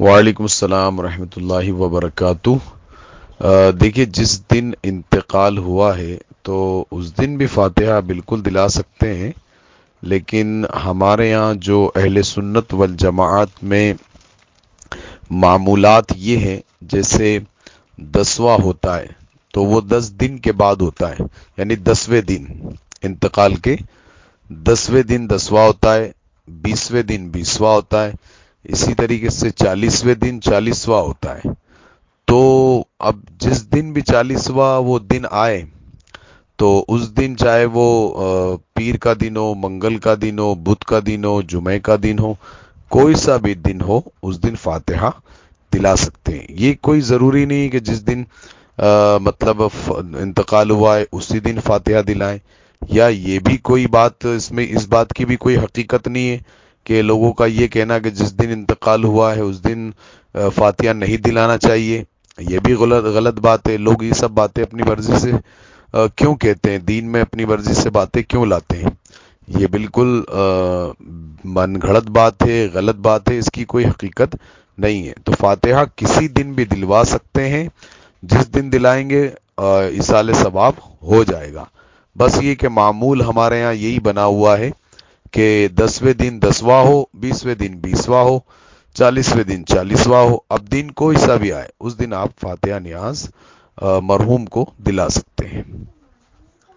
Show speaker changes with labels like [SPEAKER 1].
[SPEAKER 1] وعلیکم السلام ورحمۃ اللہ وبرکاتہ۔ دیکھیے، جس دن انتقال ہوا ہے، تو اس دن بھی فاتحہ بالکل دلا سکتے ہیں، لیکن ہمارے یہاں جو اہل سنت والجماعت میں معمولات یہ ہیں، جیسے دسواں ہوتا ہے، تو وہ دس دن کے بعد ہوتا ہے یعنی دسویں دن انتقال کے۔ دسویں دن دسواں ہوتا ہے، بیسویں دن بیسواں ہوتا ہے اسی طریقے سے چالیسویں دن چالیسواں ہوتا ہے۔ تو اب جس دن بھی چالیسواں وہ دن آئے، تو اس دن چاہے وہ پیر کا دن ہو، منگل کا دن ہو، بدھ کا دن ہو جمعے کا دن ہو، کوئی سا بھی دن ہو، اس دن فاتحہ دلا سکتے ہیں۔ یہ کوئی ضروری نہیں کہ جس دن مطلب انتقال ہوا ہے، اسی دن فاتحہ دلائیں۔ یا یہ بھی کوئی بات اس میں، اس بات کی بھی کوئی حقیقت نہیں ہے کہ لوگوں کا یہ کہنا کہ جس دن انتقال ہوا ہے، اس دن فاتحہ نہیں دلانا چاہیے۔ یہ بھی غلط غلط بات ہے لوگ یہ سب باتیں اپنی مرضی سے کیوں کہتے ہیں؟ دین میں اپنی مرضی سے باتیں کیوں لاتے ہیں؟ یہ بالکل من گھڑت بات ہے، غلط بات ہے، اس کی کوئی حقیقت نہیں ہے۔ تو فاتحہ کسی دن بھی دلوا سکتے ہیں۔ جس دن دلائیں گے اصال ثواب ہو جائے گا۔ بس یہ کہ معمول ہمارے یہاں یہی بنا ہوا ہے۔ کہ دسویں دن دسواں ہو، بیسویں دن بیسواں ہو، چالیسویں دن چالیسواں ہو، اب دن کوئی سا بھی آئے، اس دن آپ فاتحہ نیاز مرحوم کو دلا سکتے ہیں۔